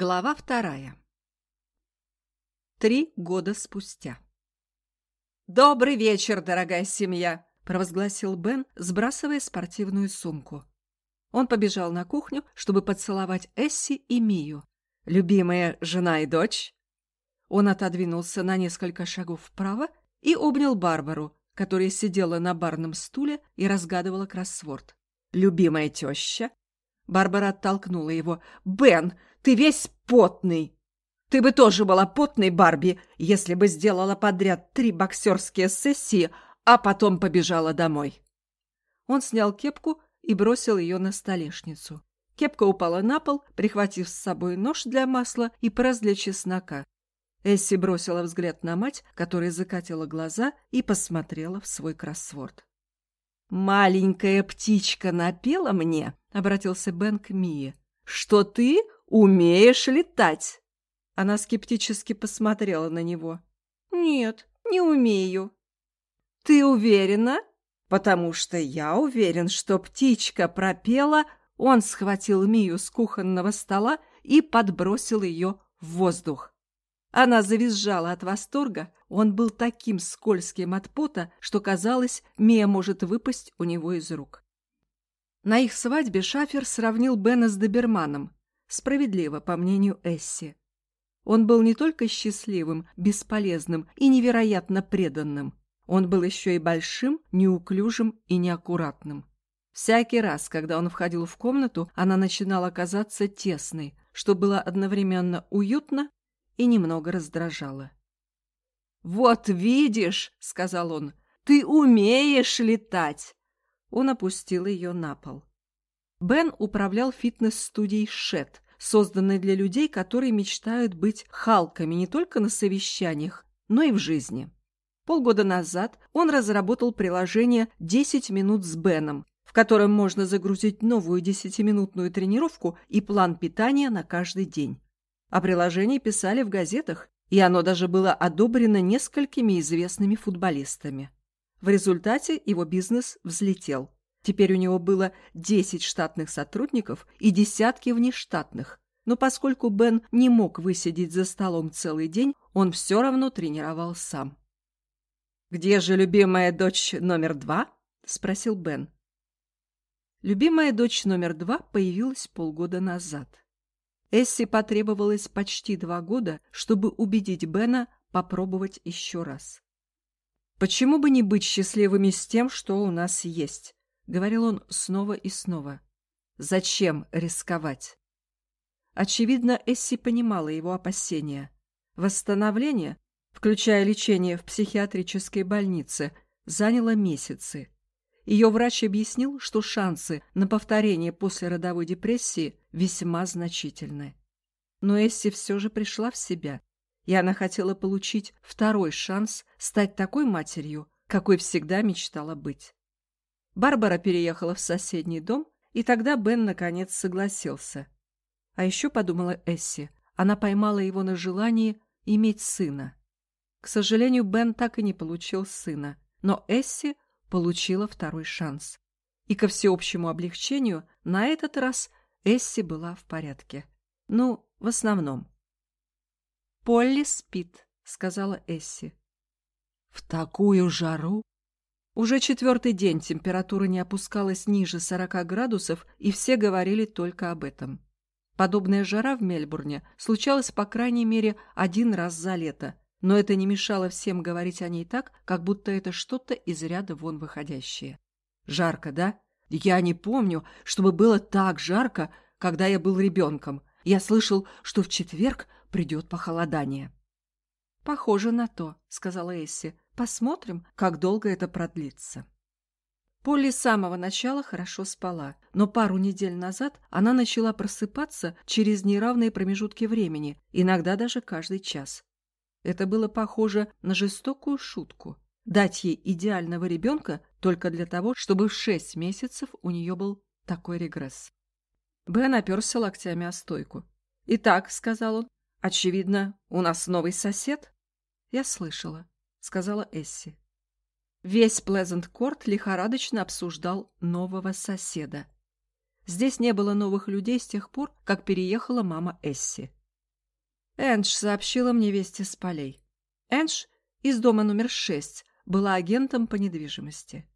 Глава вторая. Три года спустя. «Добрый вечер, дорогая семья!» – провозгласил Бен, сбрасывая спортивную сумку. Он побежал на кухню, чтобы поцеловать Эсси и Мию. «Любимая жена и дочь?» Он отодвинулся на несколько шагов вправо и обнял Барбару, которая сидела на барном стуле и разгадывала кроссворд. «Любимая теща?» Барбара оттолкнула его. «Бен, ты весь потный. Ты бы тоже была потной, Барби, если бы сделала подряд три боксерские сессии, а потом побежала домой. Он снял кепку и бросил ее на столешницу. Кепка упала на пол, прихватив с собой нож для масла и пресс для чеснока. Эсси бросила взгляд на мать, которая закатила глаза и посмотрела в свой кроссворд. «Маленькая птичка напела мне», — обратился Бен к Мии, — «что ты умеешь летать?» Она скептически посмотрела на него. «Нет, не умею». «Ты уверена?» «Потому что я уверен, что птичка пропела...» Он схватил Мию с кухонного стола и подбросил ее в воздух. Она завизжала от восторга, он был таким скользким от пота, что казалось, Мия может выпасть у него из рук. На их свадьбе Шафер сравнил Бена с доберманом, Справедливо, по мнению Эсси. Он был не только счастливым, бесполезным и невероятно преданным. Он был еще и большим, неуклюжим и неаккуратным. Всякий раз, когда он входил в комнату, она начинала казаться тесной, что было одновременно уютно и немного раздражало. «Вот видишь», — сказал он, — «ты умеешь летать!» Он опустил ее на пол. Бен управлял фитнес-студией «Шет», созданной для людей, которые мечтают быть халками не только на совещаниях, но и в жизни. Полгода назад он разработал приложение «10 минут с Беном», в котором можно загрузить новую десятиминутную тренировку и план питания на каждый день. О приложении писали в газетах, и оно даже было одобрено несколькими известными футболистами. В результате его бизнес взлетел. Теперь у него было 10 штатных сотрудников и десятки внештатных. Но поскольку Бен не мог высидеть за столом целый день, он все равно тренировал сам. «Где же любимая дочь номер два?» – спросил Бен. Любимая дочь номер два появилась полгода назад. Эсси потребовалось почти два года, чтобы убедить Бена попробовать еще раз. Почему бы не быть счастливыми с тем, что у нас есть? говорил он снова и снова. Зачем рисковать? Очевидно, Эсси понимала его опасения. Восстановление, включая лечение в психиатрической больнице, заняло месяцы. Ее врач объяснил, что шансы на повторение после родовой депрессии весьма значительны. Но Эсси все же пришла в себя, и она хотела получить второй шанс стать такой матерью, какой всегда мечтала быть. Барбара переехала в соседний дом, и тогда Бен наконец согласился. А еще подумала Эсси, она поймала его на желании иметь сына. К сожалению, Бен так и не получил сына, но Эсси получила второй шанс. И ко всеобщему облегчению на этот раз Эсси была в порядке. Ну, в основном. «Полли спит», — сказала Эсси. «В такую жару?» Уже четвертый день температура не опускалась ниже 40 градусов, и все говорили только об этом. Подобная жара в Мельбурне случалась по крайней мере один раз за лето, но это не мешало всем говорить о ней так, как будто это что-то из ряда вон выходящее. Жарко, да? Я не помню, чтобы было так жарко, когда я был ребенком. Я слышал, что в четверг придет похолодание. «Похоже на то», — сказала Эсси. Посмотрим, как долго это продлится. Полли с самого начала хорошо спала, но пару недель назад она начала просыпаться через неравные промежутки времени, иногда даже каждый час. Это было похоже на жестокую шутку. Дать ей идеального ребенка только для того, чтобы в шесть месяцев у нее был такой регресс. Бен оперся локтями о стойку. «Итак», — сказал он, — «очевидно, у нас новый сосед?» Я слышала сказала Эсси. Весь Плезент-Корт лихорадочно обсуждал нового соседа. Здесь не было новых людей с тех пор, как переехала мама Эсси. Эндж сообщила мне вести с полей. Эндж из дома номер шесть была агентом по недвижимости.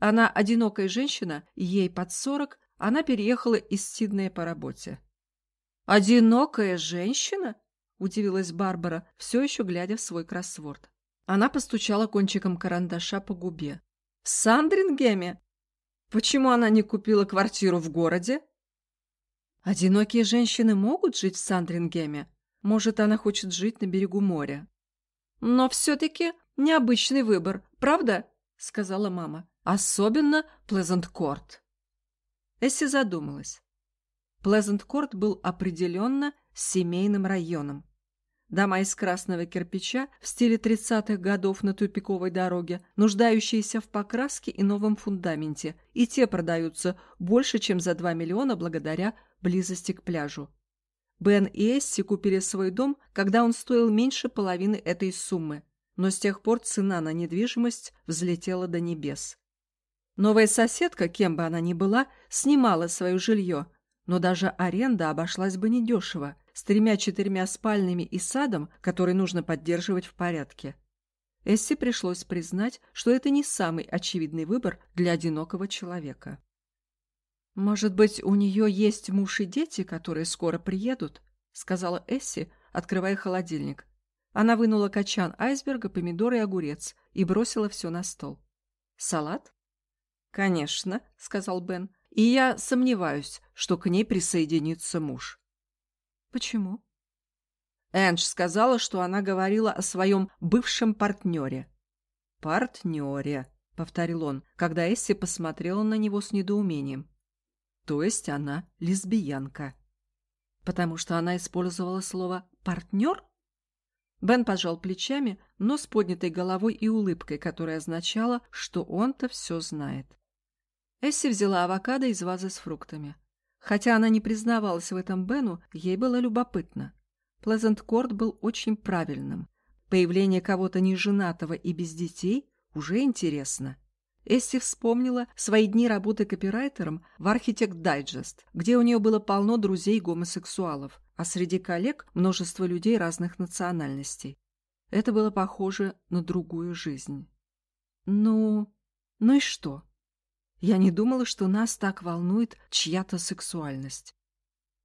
Она одинокая женщина, ей под сорок, она переехала из Сиднея по работе. «Одинокая женщина?» – удивилась Барбара, все еще глядя в свой кроссворд. Она постучала кончиком карандаша по губе. «В Сандрингеме? Почему она не купила квартиру в городе?» «Одинокие женщины могут жить в Сандрингеме. Может, она хочет жить на берегу моря». «Но все-таки необычный выбор, правда?» – сказала мама. «Особенно Плезант-Корт». Эсси задумалась. Плезант-Корт был определенно семейным районом. Дома из красного кирпича в стиле 30-х годов на тупиковой дороге, нуждающиеся в покраске и новом фундаменте, и те продаются больше, чем за 2 миллиона благодаря близости к пляжу. Бен и Эсси купили свой дом, когда он стоил меньше половины этой суммы, но с тех пор цена на недвижимость взлетела до небес. Новая соседка, кем бы она ни была, снимала свое жилье, но даже аренда обошлась бы недешево, с тремя-четырьмя спальнями и садом, который нужно поддерживать в порядке. Эсси пришлось признать, что это не самый очевидный выбор для одинокого человека. «Может быть, у нее есть муж и дети, которые скоро приедут?» — сказала Эсси, открывая холодильник. Она вынула качан айсберга, помидоры и огурец и бросила все на стол. «Салат?» «Конечно», — сказал Бен. «И я сомневаюсь, что к ней присоединится муж». «Почему?» Эндж сказала, что она говорила о своем бывшем партнере. «Партнере», — повторил он, когда Эсси посмотрела на него с недоумением. То есть она лесбиянка. Потому что она использовала слово «партнер»? Бен пожал плечами, но с поднятой головой и улыбкой, которая означала, что он-то все знает. Эсси взяла авокадо из вазы с фруктами. Хотя она не признавалась в этом Бену, ей было любопытно. Плезент-Корт был очень правильным. Появление кого-то неженатого и без детей уже интересно. Эсси вспомнила свои дни работы копирайтером в Architect Digest, где у нее было полно друзей-гомосексуалов, а среди коллег множество людей разных национальностей. Это было похоже на другую жизнь. Ну, ну и что? Я не думала, что нас так волнует чья-то сексуальность.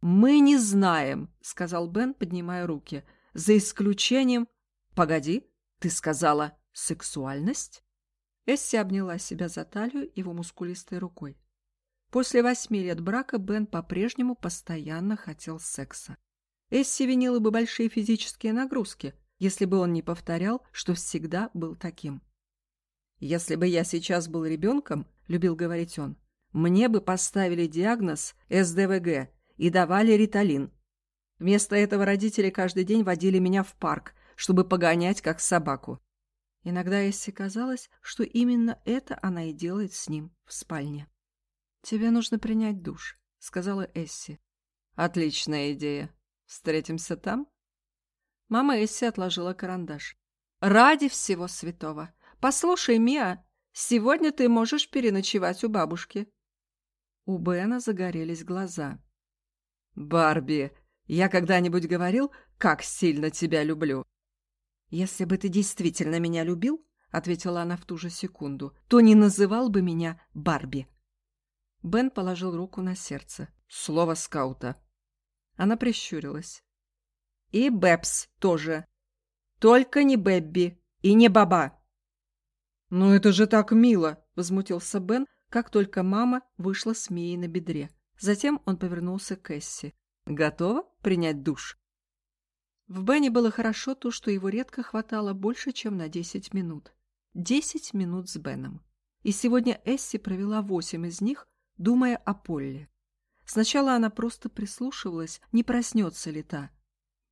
«Мы не знаем», — сказал Бен, поднимая руки, — «за исключением...» «Погоди, ты сказала сексуальность?» Эсси обняла себя за талию его мускулистой рукой. После восьми лет брака Бен по-прежнему постоянно хотел секса. Эсси винила бы большие физические нагрузки, если бы он не повторял, что всегда был таким. «Если бы я сейчас был ребенком, — любил говорить он, — мне бы поставили диагноз СДВГ и давали риталин. Вместо этого родители каждый день водили меня в парк, чтобы погонять как собаку. Иногда Эсси казалось, что именно это она и делает с ним в спальне. «Тебе нужно принять душ», — сказала Эсси. «Отличная идея. Встретимся там?» Мама Эсси отложила карандаш. «Ради всего святого! Послушай, Миа, сегодня ты можешь переночевать у бабушки». У Бена загорелись глаза. «Барби, я когда-нибудь говорил, как сильно тебя люблю?» «Если бы ты действительно меня любил, — ответила она в ту же секунду, — то не называл бы меня Барби». Бен положил руку на сердце. Слово скаута. Она прищурилась. «И Бэбс тоже. Только не Бэбби и не Баба». «Ну это же так мило!» — возмутился Бен, как только мама вышла с Мией на бедре. Затем он повернулся к Эсси. «Готова принять душ?» В Бене было хорошо то, что его редко хватало больше, чем на 10 минут. 10 минут с Беном. И сегодня Эсси провела 8 из них, думая о Полле. Сначала она просто прислушивалась, не проснется ли та.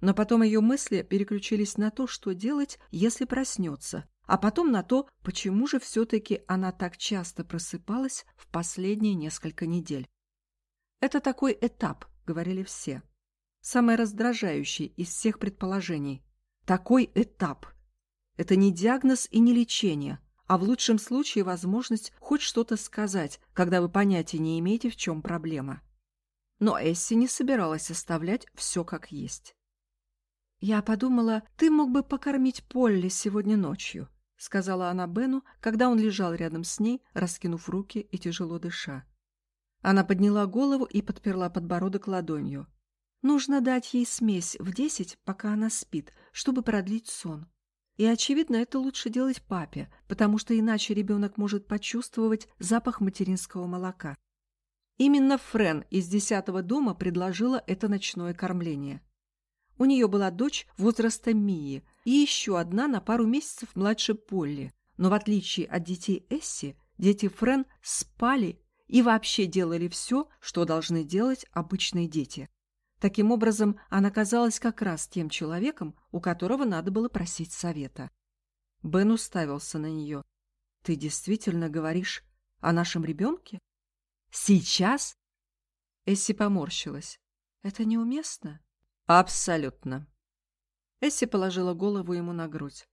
Но потом ее мысли переключились на то, что делать, если проснется, а потом на то, почему же все-таки она так часто просыпалась в последние несколько недель. «Это такой этап», — говорили все самое раздражающее из всех предположений. Такой этап. Это не диагноз и не лечение, а в лучшем случае возможность хоть что-то сказать, когда вы понятия не имеете, в чем проблема. Но Эсси не собиралась оставлять все как есть. «Я подумала, ты мог бы покормить Полли сегодня ночью», — сказала она Бену, когда он лежал рядом с ней, раскинув руки и тяжело дыша. Она подняла голову и подперла подбородок ладонью. «Нужно дать ей смесь в десять, пока она спит, чтобы продлить сон. И, очевидно, это лучше делать папе, потому что иначе ребенок может почувствовать запах материнского молока. Именно Френ из десятого дома предложила это ночное кормление. У нее была дочь возраста Мии и еще одна на пару месяцев младше Полли. Но в отличие от детей Эсси, дети Френ спали и вообще делали все, что должны делать обычные дети. Таким образом, она казалась как раз тем человеком, у которого надо было просить совета. Бен уставился на нее. «Ты действительно говоришь о нашем ребенке? Сейчас?» Эсси поморщилась. «Это неуместно?» «Абсолютно». Эсси положила голову ему на грудь.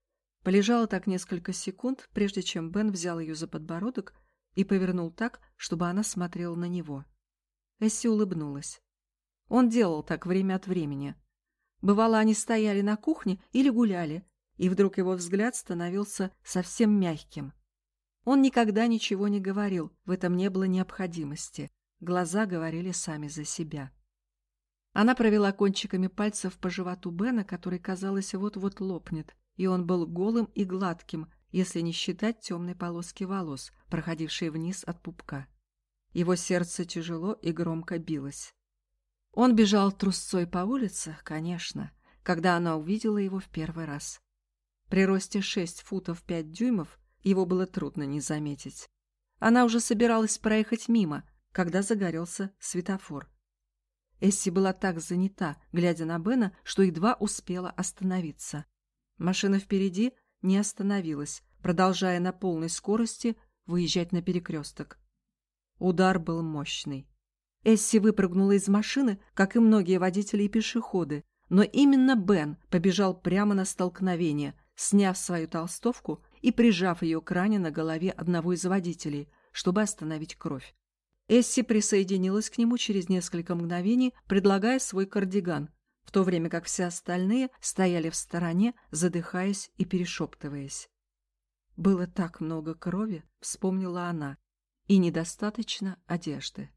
Полежала так несколько секунд, прежде чем Бен взял ее за подбородок и повернул так, чтобы она смотрела на него. Эсси улыбнулась. Он делал так время от времени. Бывало, они стояли на кухне или гуляли, и вдруг его взгляд становился совсем мягким. Он никогда ничего не говорил, в этом не было необходимости. Глаза говорили сами за себя. Она провела кончиками пальцев по животу Бена, который, казалось, вот-вот лопнет, и он был голым и гладким, если не считать темной полоски волос, проходившей вниз от пупка. Его сердце тяжело и громко билось. Он бежал трусцой по улице, конечно, когда она увидела его в первый раз. При росте шесть футов пять дюймов его было трудно не заметить. Она уже собиралась проехать мимо, когда загорелся светофор. Эсси была так занята, глядя на Бена, что едва успела остановиться. Машина впереди не остановилась, продолжая на полной скорости выезжать на перекресток. Удар был мощный. Эсси выпрыгнула из машины, как и многие водители и пешеходы, но именно Бен побежал прямо на столкновение, сняв свою толстовку и прижав ее к ране на голове одного из водителей, чтобы остановить кровь. Эсси присоединилась к нему через несколько мгновений, предлагая свой кардиган, в то время как все остальные стояли в стороне, задыхаясь и перешептываясь. «Было так много крови», — вспомнила она, — «и недостаточно одежды».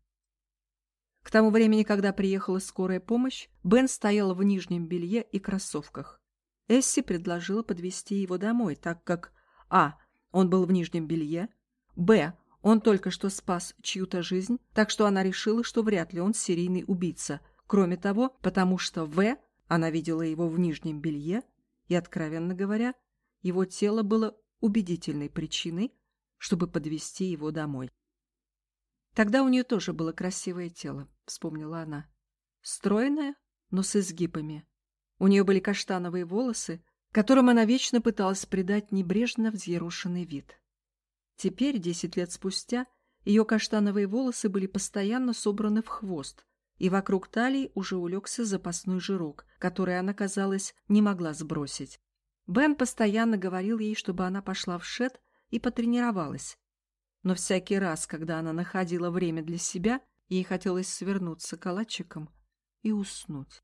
К тому времени, когда приехала скорая помощь, Бен стоял в нижнем белье и кроссовках. Эсси предложила подвезти его домой, так как а. он был в нижнем белье, б. Он только что спас чью-то жизнь, так что она решила, что вряд ли он серийный убийца. Кроме того, потому что в. она видела его в нижнем белье, и, откровенно говоря, его тело было убедительной причиной, чтобы подвести его домой. Тогда у нее тоже было красивое тело, вспомнила она. Стройное, но с изгибами. У нее были каштановые волосы, которым она вечно пыталась придать небрежно взъерошенный вид. Теперь, десять лет спустя, ее каштановые волосы были постоянно собраны в хвост, и вокруг талии уже улегся запасной жирок, который она, казалось, не могла сбросить. Бен постоянно говорил ей, чтобы она пошла в шет и потренировалась, но всякий раз, когда она находила время для себя, ей хотелось свернуться калачиком и уснуть.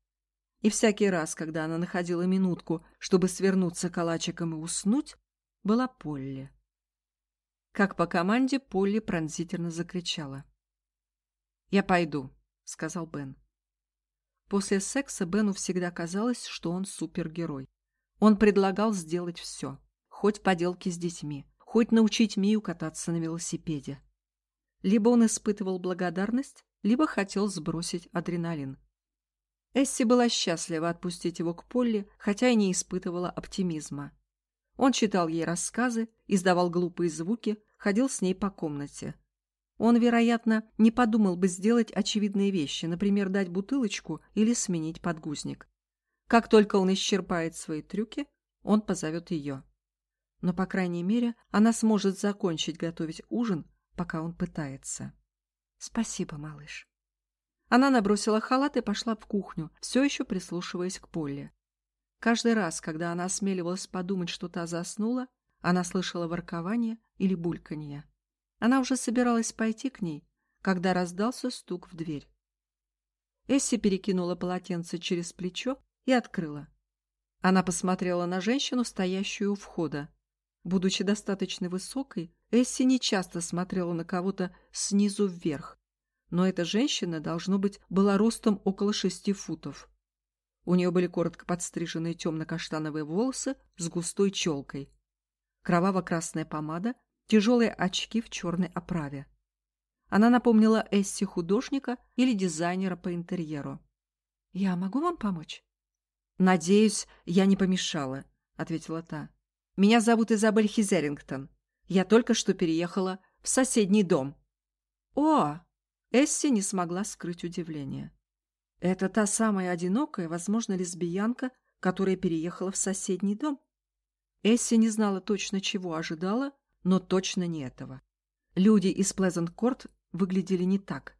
И всякий раз, когда она находила минутку, чтобы свернуться калачиком и уснуть, была Полли. Как по команде Полли пронзительно закричала. «Я пойду», — сказал Бен. После секса Бену всегда казалось, что он супергерой. Он предлагал сделать все, хоть поделки с детьми, хоть научить Мию кататься на велосипеде. Либо он испытывал благодарность, либо хотел сбросить адреналин. Эсси была счастлива отпустить его к Полли, хотя и не испытывала оптимизма. Он читал ей рассказы, издавал глупые звуки, ходил с ней по комнате. Он, вероятно, не подумал бы сделать очевидные вещи, например, дать бутылочку или сменить подгузник. Как только он исчерпает свои трюки, он позовет ее но, по крайней мере, она сможет закончить готовить ужин, пока он пытается. «Спасибо, малыш». Она набросила халат и пошла в кухню, все еще прислушиваясь к Полли. Каждый раз, когда она осмеливалась подумать, что та заснула, она слышала воркование или бульканье. Она уже собиралась пойти к ней, когда раздался стук в дверь. Эсси перекинула полотенце через плечо и открыла. Она посмотрела на женщину, стоящую у входа. Будучи достаточно высокой, Эсси не часто смотрела на кого-то снизу вверх. Но эта женщина, должно быть, была ростом около шести футов. У нее были коротко подстриженные темно-каштановые волосы с густой челкой. Кроваво-красная помада, тяжелые очки в черной оправе. Она напомнила Эсси художника или дизайнера по интерьеру. «Я могу вам помочь?» «Надеюсь, я не помешала», — ответила та. «Меня зовут Изабель Хизерингтон. Я только что переехала в соседний дом». «О!» Эсси не смогла скрыть удивление. «Это та самая одинокая, возможно, лесбиянка, которая переехала в соседний дом?» Эсси не знала точно, чего ожидала, но точно не этого. Люди из Плезант-Корт выглядели не так.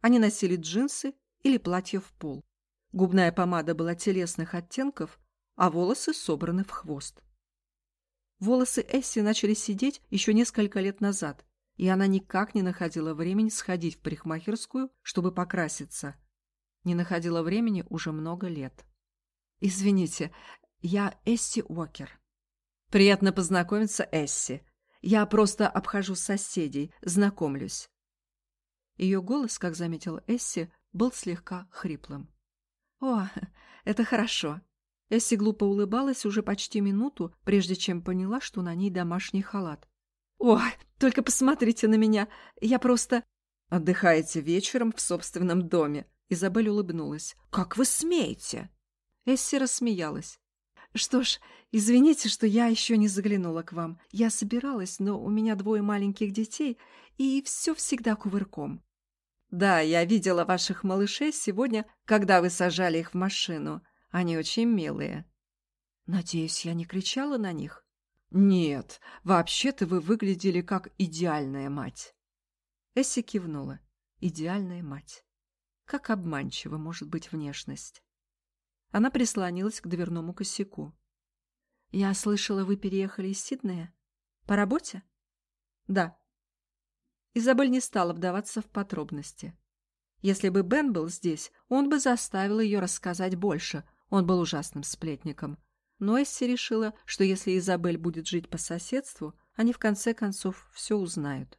Они носили джинсы или платья в пол. Губная помада была телесных оттенков, а волосы собраны в хвост. Волосы Эсси начали сидеть еще несколько лет назад, и она никак не находила времени сходить в парикмахерскую, чтобы покраситься. Не находила времени уже много лет. «Извините, я Эсси Уокер». «Приятно познакомиться, Эсси. Я просто обхожу соседей, знакомлюсь». Ее голос, как заметила Эсси, был слегка хриплым. «О, это хорошо». Эсси глупо улыбалась уже почти минуту, прежде чем поняла, что на ней домашний халат. «О, только посмотрите на меня! Я просто...» «Отдыхаете вечером в собственном доме?» Изабель улыбнулась. «Как вы смеете?» Эсси рассмеялась. «Что ж, извините, что я еще не заглянула к вам. Я собиралась, но у меня двое маленьких детей, и все всегда кувырком. Да, я видела ваших малышей сегодня, когда вы сажали их в машину. Они очень милые. Надеюсь, я не кричала на них? Нет, вообще-то вы выглядели как идеальная мать. Эсси кивнула. Идеальная мать. Как обманчива может быть внешность. Она прислонилась к дверному косяку. «Я слышала, вы переехали из Сиднея? По работе?» «Да», Изабель не стала вдаваться в подробности. Если бы Бен был здесь, он бы заставил ее рассказать больше. Он был ужасным сплетником. Но Эсси решила, что если Изабель будет жить по соседству, они в конце концов все узнают.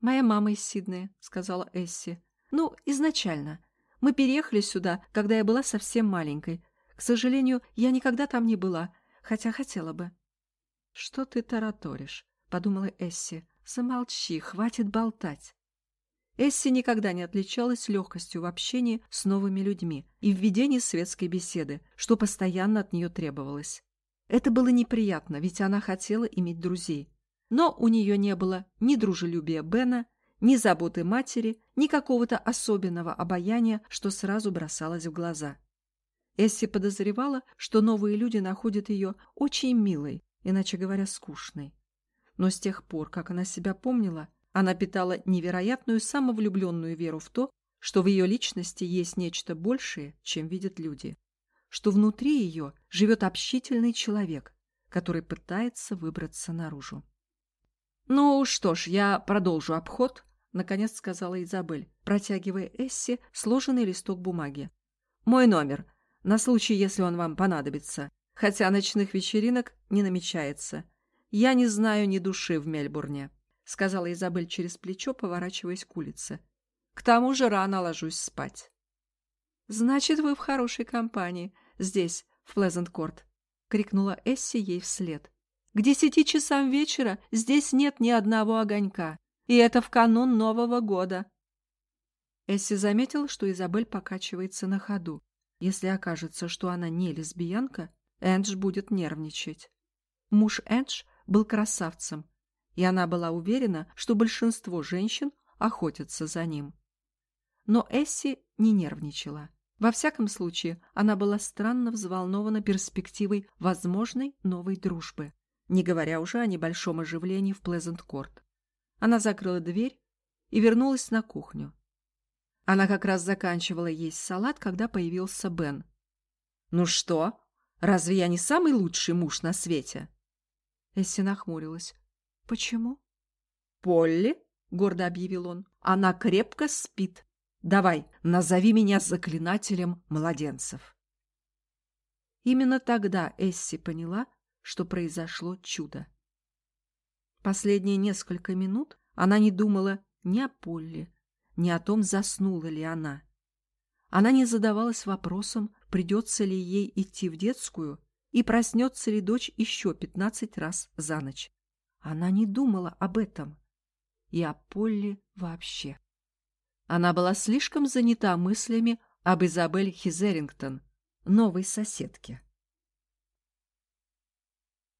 «Моя мама из Сиднея», — сказала Эсси. «Ну, изначально. Мы переехали сюда, когда я была совсем маленькой. К сожалению, я никогда там не была, хотя хотела бы». «Что ты тараторишь?» — подумала Эсси. Замолчи, хватит болтать. Эсси никогда не отличалась легкостью в общении с новыми людьми и в ведении светской беседы, что постоянно от нее требовалось. Это было неприятно, ведь она хотела иметь друзей. Но у нее не было ни дружелюбия Бена, ни заботы матери, ни какого-то особенного обаяния, что сразу бросалось в глаза. Эсси подозревала, что новые люди находят ее очень милой, иначе говоря, скучной но с тех пор, как она себя помнила, она питала невероятную самовлюбленную веру в то, что в ее личности есть нечто большее, чем видят люди, что внутри ее живет общительный человек, который пытается выбраться наружу. «Ну что ж, я продолжу обход», — наконец сказала Изабель, протягивая Эсси сложенный листок бумаги. «Мой номер, на случай, если он вам понадобится, хотя ночных вечеринок не намечается. «Я не знаю ни души в Мельбурне», — сказала Изабель через плечо, поворачиваясь к улице. «К тому же рано ложусь спать». «Значит, вы в хорошей компании, здесь, в Плезент-Корт», — крикнула Эсси ей вслед. «К десяти часам вечера здесь нет ни одного огонька, и это в канун Нового года». Эсси заметила, что Изабель покачивается на ходу. Если окажется, что она не лесбиянка, Эндж будет нервничать. Муж Эндж был красавцем, и она была уверена, что большинство женщин охотятся за ним. Но Эсси не нервничала. Во всяком случае, она была странно взволнована перспективой возможной новой дружбы, не говоря уже о небольшом оживлении в Плезент-Корт. Она закрыла дверь и вернулась на кухню. Она как раз заканчивала есть салат, когда появился Бен. «Ну что, разве я не самый лучший муж на свете?» Эсси нахмурилась. «Почему?» «Полли», — гордо объявил он, — «она крепко спит. Давай, назови меня заклинателем младенцев». Именно тогда Эсси поняла, что произошло чудо. Последние несколько минут она не думала ни о Полле, ни о том, заснула ли она. Она не задавалась вопросом, придется ли ей идти в детскую и проснется ли дочь еще пятнадцать раз за ночь. Она не думала об этом и о Полле вообще. Она была слишком занята мыслями об Изабель Хизерингтон, новой соседке.